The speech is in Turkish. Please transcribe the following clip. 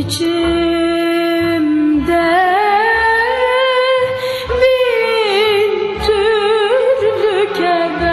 içimde bin türlü keder.